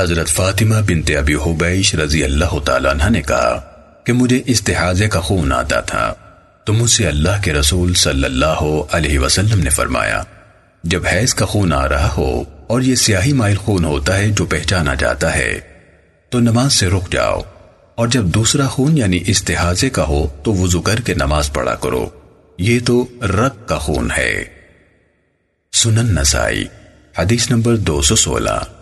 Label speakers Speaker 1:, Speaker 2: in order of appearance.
Speaker 1: حضرت فاطمہ بنت ابی حبیش رضی اللہ تعالیٰ عنہ نے کہا کہ مجھے استحاضے کا خون آتا تھا۔ تو مجھ سے اللہ کے رسول صلی اللہ علیہ وسلم نے فرمایا، جب حیض کا خون آ رہا ہو اور یہ سیاہی مائل خون ہوتا ہے جو پہچانا جاتا ہے، تو نماز سے رک جاؤ۔ اور جب دوسرا خون یعنی استحاضے کا ہو، تو وضو کر کے نماز پڑھا کرو۔ یہ تو رق کا خون ہے۔ سنن نسائی، حدیث نمبر دو سو سولہ۔